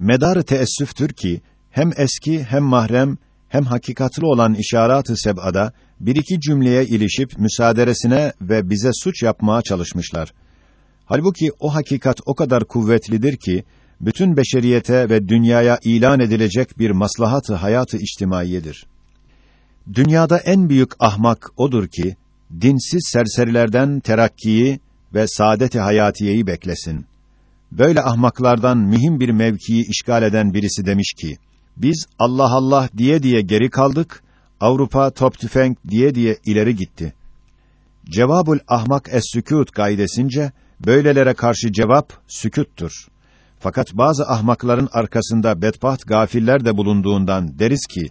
Medarı teessüftür ki hem eski hem mahrem hem hakikatlı olan işaret-ı seb'ada bir iki cümleye ilişip müsaaderesine ve bize suç yapmaya çalışmışlar. Halbuki o hakikat o kadar kuvvetlidir ki bütün beşeriyete ve dünyaya ilan edilecek bir maslahat-ı hayatı içtimaiyedir. Dünyada en büyük ahmak odur ki dinsiz serserilerden terakkiyi ve saadet-i hayatiyeyi beklesin. Böyle ahmaklardan mühim bir mevkiyi işgal eden birisi demiş ki: Biz Allah Allah diye diye geri kaldık. Avrupa top tüfek diye diye ileri gitti. Cevabul ahmak es-sükût gaydesince böylelere karşı cevap sükûttur. Fakat bazı ahmakların arkasında bedbaht gafiller de bulunduğundan deriz ki: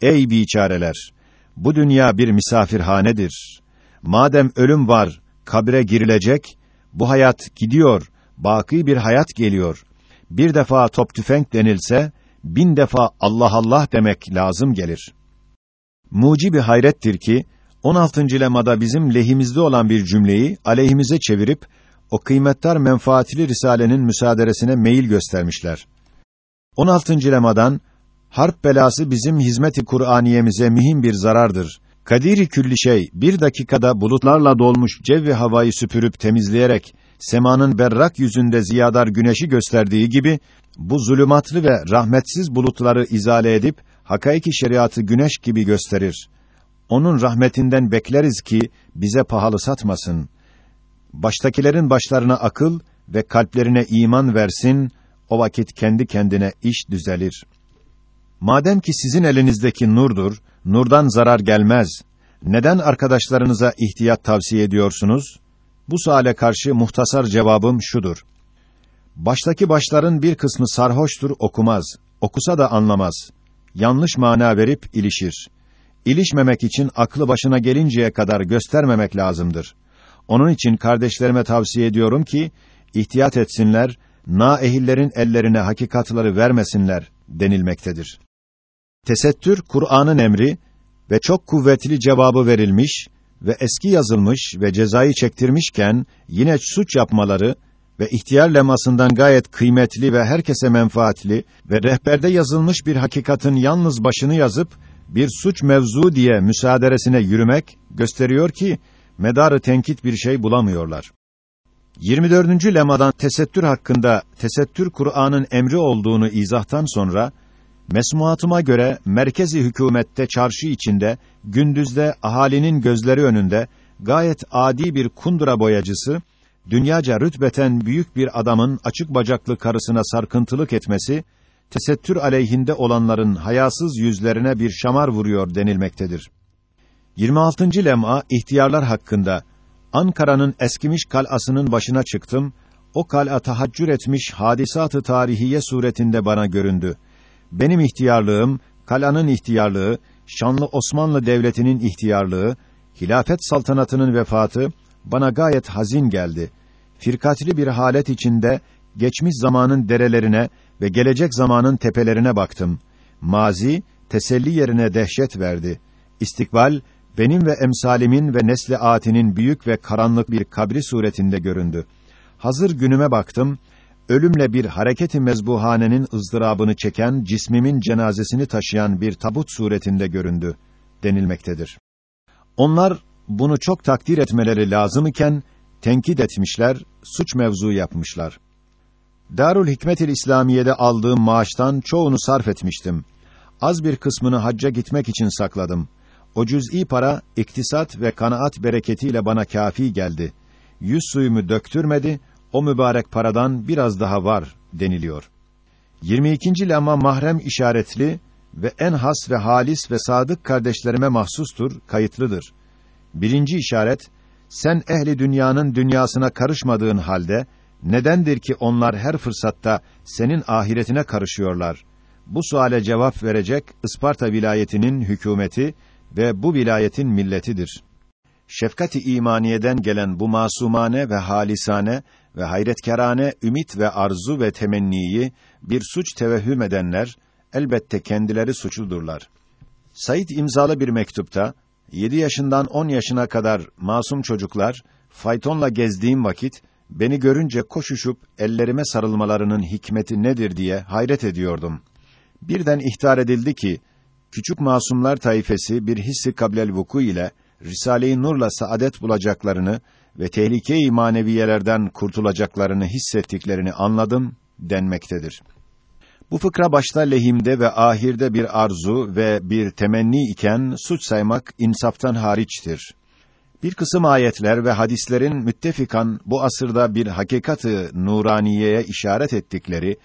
Ey biçareler! Bu dünya bir misafirhanedir. Madem ölüm var, kabre girilecek, bu hayat gidiyor, baki bir hayat geliyor. Bir defa top tüfek denilse, bin defa Allah Allah demek lazım gelir. Mucibi hayrettir ki, 16. lemada bizim lehimizde olan bir cümleyi aleyhimize çevirip, o kıymetdar menfaatli risalenin müsaaderesine meyil göstermişler. 16. lemadan, harp belası bizim hizmet-i Kur'aniyemize mühim bir zarardır. Kadiri külli şey bir dakikada bulutlarla dolmuş cevvi havayı süpürüp temizleyerek semanın berrak yüzünde ziyadar güneşi gösterdiği gibi bu zulümatlı ve rahmetsiz bulutları izale edip hakaiki şeriatı güneş gibi gösterir. Onun rahmetinden bekleriz ki bize pahalı satmasın. Baştakilerin başlarına akıl ve kalplerine iman versin. O vakit kendi kendine iş düzelir. Madem ki sizin elinizdeki nurdur, nurdan zarar gelmez. Neden arkadaşlarınıza ihtiyat tavsiye ediyorsunuz? Bu suale karşı muhtasar cevabım şudur. Baştaki başların bir kısmı sarhoştur, okumaz. Okusa da anlamaz. Yanlış mana verip ilişir. İlişmemek için aklı başına gelinceye kadar göstermemek lazımdır. Onun için kardeşlerime tavsiye ediyorum ki ihtiyat etsinler, na ehillerin ellerine hakikatları vermesinler denilmektedir. Tesettür Kur'an'ın emri ve çok kuvvetli cevabı verilmiş ve eski yazılmış ve cezayı çektirmişken yine suç yapmaları ve ihtiyar lemasından gayet kıymetli ve herkese menfaatli ve rehberde yazılmış bir hakikatin yalnız başını yazıp bir suç mevzu diye müsaaderesine yürümek gösteriyor ki medarı tenkit bir şey bulamıyorlar. 24. lemadan tesettür hakkında tesettür Kur'an'ın emri olduğunu izahtan sonra Mesmuatıma göre merkezi hükümette çarşı içinde gündüzde ahalinin gözleri önünde gayet adi bir kundura boyacısı dünyaca rütbeten büyük bir adamın açık bacaklı karısına sarkıntılık etmesi tesettür aleyhinde olanların hayasız yüzlerine bir şamar vuruyor denilmektedir. 26. lem'a ihtiyarlar hakkında Ankara'nın eskimiş kalasının başına çıktım. O kal'a tahaccür etmiş hadisatı tarihiye suretinde bana göründü. Benim ihtiyarlığım, kalanın ihtiyarlığı, şanlı Osmanlı Devleti'nin ihtiyarlığı, hilafet saltanatının vefatı bana gayet hazin geldi. Firkatli bir halet içinde geçmiş zamanın derelerine ve gelecek zamanın tepelerine baktım. Mazi teselli yerine dehşet verdi. İstikbal benim ve emsalimin ve nesli atinin büyük ve karanlık bir kabri suretinde göründü. Hazır günüme baktım ölümle bir hareketi mezbuhanenin ızdırabını çeken cismimin cenazesini taşıyan bir tabut suretinde göründü denilmektedir. Onlar bunu çok takdir etmeleri lazım iken tenkit etmişler, suç mevzu yapmışlar. Darül Hikmetil İslamiye'de aldığım maaştan çoğunu sarf etmiştim. Az bir kısmını hacca gitmek için sakladım. O cüz'i para iktisat ve kanaat bereketiyle bana kafi geldi. Yüz suyumu döktürmedi, o mübarek paradan biraz daha var deniliyor. 22. lema mahrem işaretli ve en has ve halis ve sadık kardeşlerime mahsustur, kayıtlıdır. Birinci işaret, sen ehli dünyanın dünyasına karışmadığın halde, nedendir ki onlar her fırsatta senin ahiretine karışıyorlar? Bu suale cevap verecek Isparta vilayetinin hükümeti ve bu vilayetin milletidir. Şefkati imaniyeden gelen bu masumane ve halisane ve hayretkerane ümit ve arzu ve temenniyi bir suç tevehhüm edenler elbette kendileri suçludurlar. Said imzalı bir mektupta 7 yaşından 10 yaşına kadar masum çocuklar faytonla gezdiğim vakit beni görünce koşuşup ellerime sarılmalarının hikmeti nedir diye hayret ediyordum. Birden ihtar edildi ki küçük masumlar taifesi bir hissi kablel vuku ile Risale-i Nur'la saadet bulacaklarını ve tehlike-i maneviyelerden kurtulacaklarını hissettiklerini anladım denmektedir. Bu fıkra başta lehimde ve ahirde bir arzu ve bir temenni iken suç saymak insaftan hariçtir. Bir kısım ayetler ve hadislerin müttefikan bu asırda bir hakikatı nuraniyeye işaret ettikleri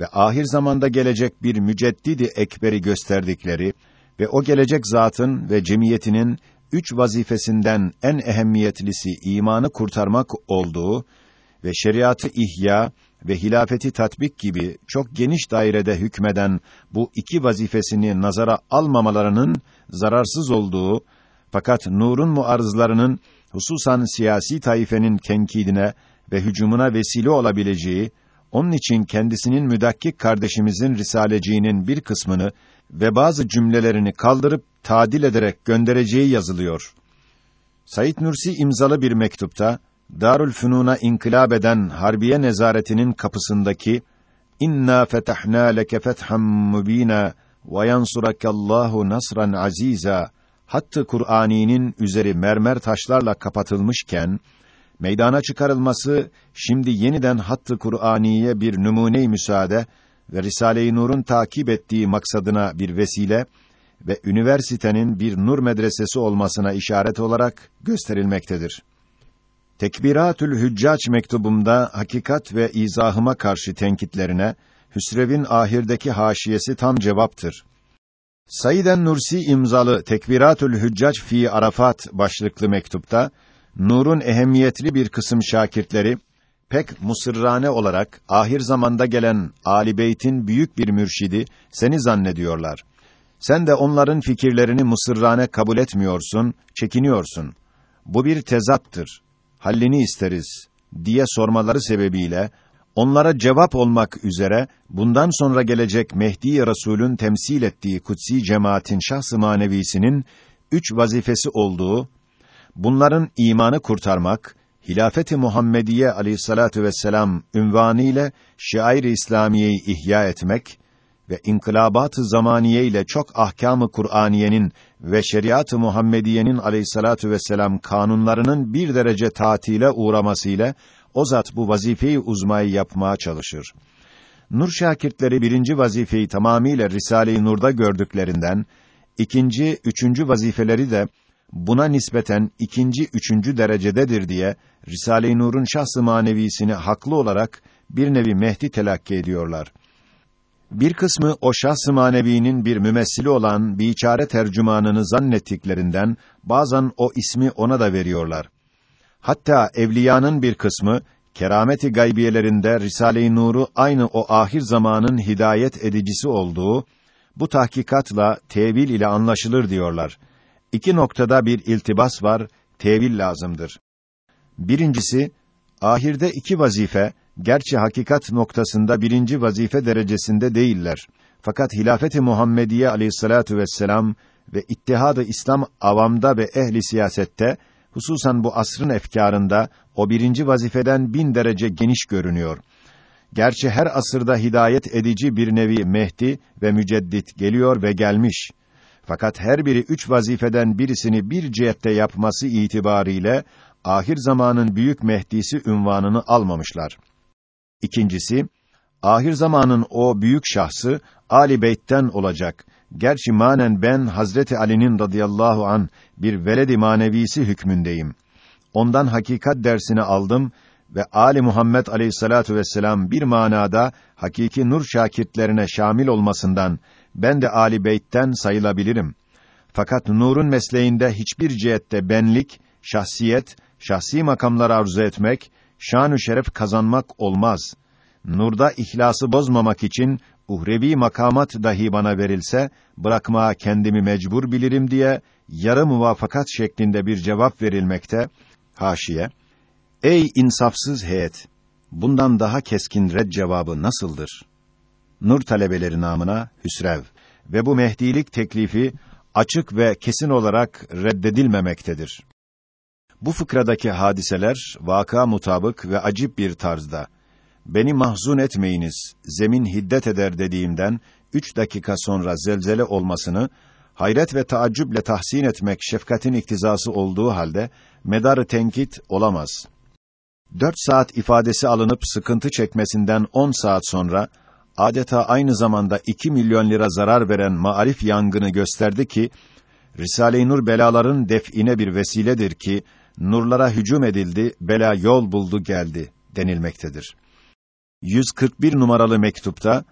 ve ahir zamanda gelecek bir müceddidi ekberi gösterdikleri ve o gelecek zatın ve cemiyetinin üç vazifesinden en ehemmiyetlisi imanı kurtarmak olduğu ve şeriatı ihya ve hilafeti tatbik gibi çok geniş dairede hükmeden bu iki vazifesini nazara almamalarının zararsız olduğu fakat nurun muarızlarının hususan siyasi taifenin tenkidine ve hücumuna vesile olabileceği onun için kendisinin müdakkik kardeşimizin risaleciğinin bir kısmını ve bazı cümlelerini kaldırıp tadil ederek göndereceği yazılıyor. Said Nursi imzalı bir mektupta Darül Fünun'a inkılap eden Harbiye Nezaretinin kapısındaki İnna fetahna leke fethan mubina ve yansurakallahu nasran aziza hattı Kur'ani'nin üzeri mermer taşlarla kapatılmışken meydana çıkarılması şimdi yeniden hattı Kur'aniye bir numune-i müsaade ve Risale-i Nur'un takip ettiği maksadına bir vesile ve üniversitenin bir nur medresesi olmasına işaret olarak gösterilmektedir. Tekbiratül Hüccac mektubumda hakikat ve izahıma karşı tenkitlerine Hüsrev'in ahirdeki haşiyesi tam cevaptır. Saiden Nursi imzalı Tekbiratül Hüccac fi Arafat başlıklı mektupta Nur'un ehemmiyetli bir kısım şakirtleri pek musırrane olarak ahir zamanda gelen Ali Beyt'in büyük bir mürşidi seni zannediyorlar. Sen de onların fikirlerini musırrane kabul etmiyorsun, çekiniyorsun. Bu bir tezattır. Hallini isteriz diye sormaları sebebiyle onlara cevap olmak üzere bundan sonra gelecek Mehdi Resul'ün temsil ettiği kutsi cemaatin şahs-ı manevisinin üç vazifesi olduğu bunların imanı kurtarmak, Hilafeti Muhammediye Aleyhissalatu vesselam ünvanı ile şair-i İslamiyeyi ihya etmek ve inkılabat-ı zamaniye ile çok ahkâm-ı Kur'aniyenin ve şeriat-ı Muhammediyenin Aleyhissalatu vesselam kanunlarının bir derece tatile uğramasıyla o zat bu vazifeyi uzmayı yapmaya çalışır. Nur şakirtleri birinci vazifeyi tamamiyle Risale-i Nur'da gördüklerinden, ikinci, üçüncü vazifeleri de buna nispeten ikinci, üçüncü derecededir diye Risale-i Nur'un şahs-ı manevisini haklı olarak bir nevi Mehdi telakki ediyorlar. Bir kısmı o şahs-ı manevinin bir mümessili olan biçare tercümanını zannettiklerinden bazen o ismi ona da veriyorlar. Hatta evliyanın bir kısmı kerameti gaybiyelerinde Risale-i Nur'u aynı o ahir zamanın hidayet edicisi olduğu bu tahkikatla tevil ile anlaşılır diyorlar. İki noktada bir iltibas var, tevil lazımdır. Birincisi, ahirde iki vazife, gerçi hakikat noktasında birinci vazife derecesinde değiller. Fakat hilafeti Muhammediye aleyhissalatu vesselam ve ittihadı İslam avamda ve ehli siyasette, hususan bu asrın efkarında, o birinci vazifeden bin derece geniş görünüyor. Gerçi her asırda hidayet edici bir nevi Mehdi ve Müceddit geliyor ve gelmiş. Fakat her biri üç vazifeden birisini bir cihette yapması itibariyle ahir zamanın büyük Mehdisi ünvanını almamışlar. İkincisi, ahir zamanın o büyük şahsı Ali Beyt'ten olacak. Gerçi manen ben Hazreti Ali'nin radıyallahu an bir veledi manevisi hükmündeyim. Ondan hakikat dersini aldım ve Ali Muhammed Aleyhissalatu vesselam bir manada hakiki nur şakirtlerine şamil olmasından ben de Ali Beyt'ten sayılabilirim. Fakat nurun mesleğinde hiçbir cihette benlik, şahsiyet, şahsi makamlar arzu etmek, şan-ı şeref kazanmak olmaz. Nurda ihlası bozmamak için uhrevi makamat dahi bana verilse bırakmaya kendimi mecbur bilirim diye yarı muvafakat şeklinde bir cevap verilmekte. Haşiye Ey insafsız heyet! Bundan daha keskin red cevabı nasıldır? Nur talebeleri namına Hüsrev ve bu mehdilik teklifi açık ve kesin olarak reddedilmemektedir. Bu fıkradaki hadiseler vaka mutabık ve acip bir tarzda. Beni mahzun etmeyiniz, zemin hiddet eder dediğimden üç dakika sonra zelzele olmasını hayret ve taaccüple tahsin etmek şefkatin iktizası olduğu halde medarı tenkit olamaz. Dört saat ifadesi alınıp sıkıntı çekmesinden on saat sonra adeta aynı zamanda iki milyon lira zarar veren maarif yangını gösterdi ki Risale-i Nur belaların def'ine bir vesiledir ki nurlara hücum edildi, bela yol buldu geldi denilmektedir. 141 numaralı mektupta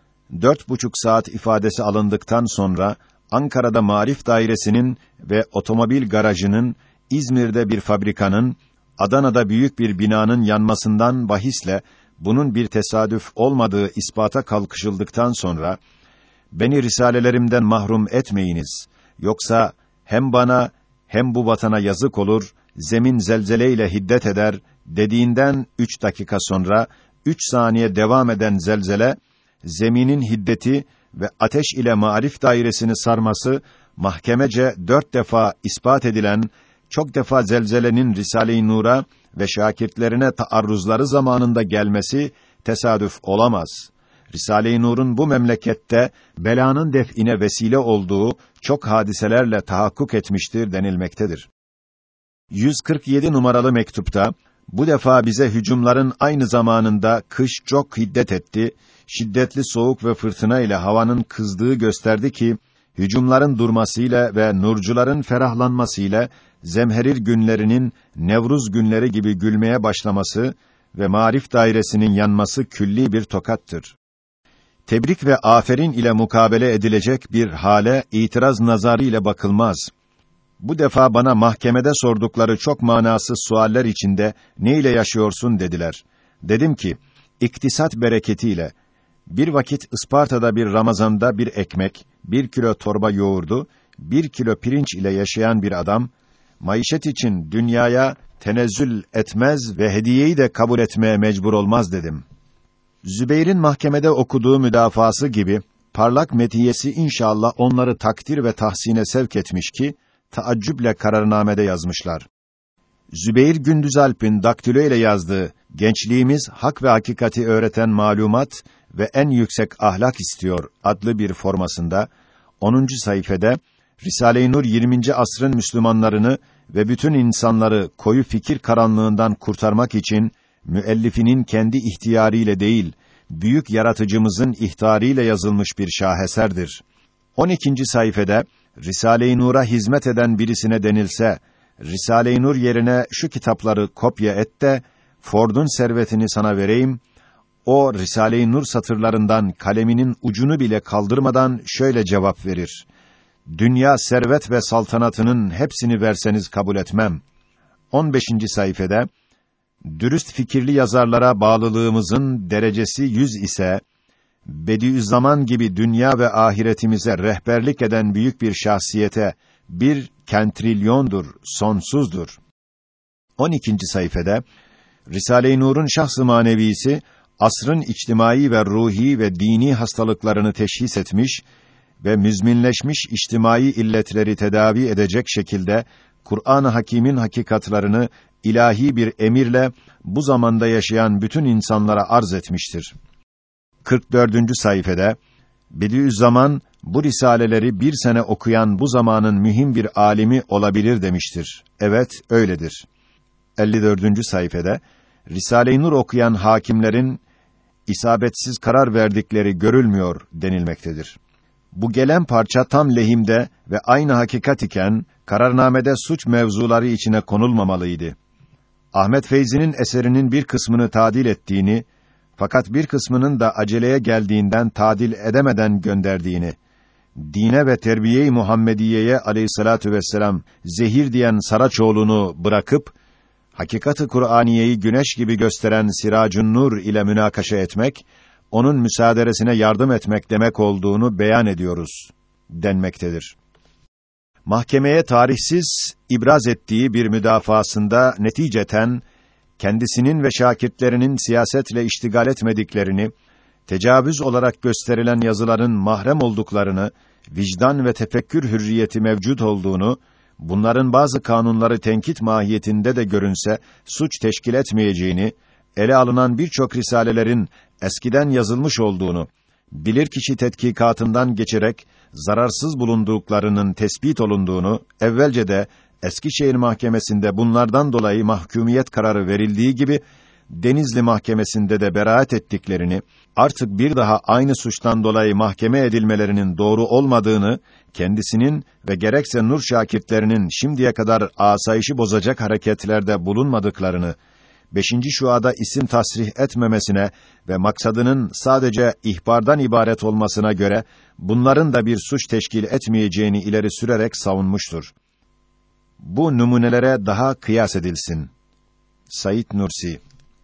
dört buçuk saat ifadesi alındıktan sonra Ankara'da Marif Dairesi'nin ve otomobil garajının, İzmir'de bir fabrikanın, Adana'da büyük bir binanın yanmasından bahisle bunun bir tesadüf olmadığı ispata kalkışıldıktan sonra beni risalelerimden mahrum etmeyiniz. Yoksa hem bana hem bu vatana yazık olur, zemin zelzeleyle hiddet eder dediğinden üç dakika sonra üç saniye devam eden zelzele zeminin hiddeti ve ateş ile marif dairesini sarması mahkemece dört defa ispat edilen çok defa zelzelenin Risale-i Nur'a ve şakirtlerine taarruzları zamanında gelmesi tesadüf olamaz. Risale-i Nur'un bu memlekette belanın def'ine vesile olduğu çok hadiselerle tahakkuk etmiştir denilmektedir. 147 numaralı mektupta bu defa bize hücumların aynı zamanında kış çok hiddet etti, şiddetli soğuk ve fırtına ile havanın kızdığı gösterdi ki hücumların durmasıyla ve nurcuların ferahlanmasıyla zemherir günlerinin Nevruz günleri gibi gülmeye başlaması ve marif dairesinin yanması külli bir tokattır. Tebrik ve aferin ile mukabele edilecek bir hale itiraz nazarı ile bakılmaz. Bu defa bana mahkemede sordukları çok manasız sualler içinde ne ile yaşıyorsun dediler. Dedim ki, iktisat bereketiyle, bir vakit Isparta'da bir Ramazan'da bir ekmek, bir kilo torba yoğurdu, bir kilo pirinç ile yaşayan bir adam, maişet için dünyaya tenezzül etmez ve hediyeyi de kabul etmeye mecbur olmaz dedim. Zübeyir'in mahkemede okuduğu müdafası gibi, parlak metiyesi inşallah onları takdir ve tahsine sevk etmiş ki, taaccüple kararnamede yazmışlar. Zübeyir Gündüzalp'in daktilo ile yazdığı Gençliğimiz hak ve hakikati öğreten malumat ve en yüksek ahlak istiyor adlı bir formasında 10. sayfede Risale-i Nur 20. asrın Müslümanlarını ve bütün insanları koyu fikir karanlığından kurtarmak için müellifinin kendi ihtiyarıyla değil, büyük yaratıcımızın ihtariyle yazılmış bir şaheserdir. 12. sayfede Risale-i Nur'a hizmet eden birisine denilse, Risale-i Nur yerine şu kitapları kopya et de Ford'un servetini sana vereyim. O Risale-i Nur satırlarından kaleminin ucunu bile kaldırmadan şöyle cevap verir: Dünya servet ve saltanatının hepsini verseniz kabul etmem. 15. sayfede dürüst fikirli yazarlara bağlılığımızın derecesi yüz ise Bediüzzaman gibi dünya ve ahiretimize rehberlik eden büyük bir şahsiyete bir kentrilyondur, sonsuzdur. 12. sayfede Risale-i Nur'un şahs-ı manevisi asrın içtimai ve ruhi ve dini hastalıklarını teşhis etmiş ve müzminleşmiş içtimai illetleri tedavi edecek şekilde Kur'an-ı Hakîm'in hakikatlarını ilahi bir emirle bu zamanda yaşayan bütün insanlara arz etmiştir. 44. sayfede Bediüzzaman bu risaleleri bir sene okuyan bu zamanın mühim bir alimi olabilir demiştir. Evet, öyledir. 54. sayfede Risale-i Nur okuyan hakimlerin isabetsiz karar verdikleri görülmüyor denilmektedir. Bu gelen parça tam lehimde ve aynı hakikat iken kararnamede suç mevzuları içine konulmamalıydı. Ahmet Feyzi'nin eserinin bir kısmını tadil ettiğini fakat bir kısmının da aceleye geldiğinden tadil edemeden gönderdiğini, dine ve terbiye-i Muhammediye'ye aleyhissalatu vesselam zehir diyen Saraçoğlu'nu bırakıp hakikati Kur'aniyeyi güneş gibi gösteren Siracun Nur ile münakaşa etmek, onun müsaaderesine yardım etmek demek olduğunu beyan ediyoruz denmektedir. Mahkemeye tarihsiz ibraz ettiği bir müdafasında neticeten kendisinin ve şakirtlerinin siyasetle iştigal etmediklerini, tecavüz olarak gösterilen yazıların mahrem olduklarını, vicdan ve tefekkür hürriyeti mevcut olduğunu, bunların bazı kanunları tenkit mahiyetinde de görünse suç teşkil etmeyeceğini, ele alınan birçok risalelerin eskiden yazılmış olduğunu, bilirkişi tetkikatından geçerek zararsız bulunduklarının tespit olunduğunu, evvelce de Eskişehir Mahkemesi'nde bunlardan dolayı mahkumiyet kararı verildiği gibi Denizli Mahkemesi'nde de beraat ettiklerini, artık bir daha aynı suçtan dolayı mahkeme edilmelerinin doğru olmadığını, kendisinin ve gerekse Nur şakirtlerinin şimdiye kadar asayişi bozacak hareketlerde bulunmadıklarını, beşinci şuada isim tasrih etmemesine ve maksadının sadece ihbardan ibaret olmasına göre, bunların da bir suç teşkil etmeyeceğini ileri sürerek savunmuştur. Bu numunelere daha kıyas edilsin. Sayit Nursi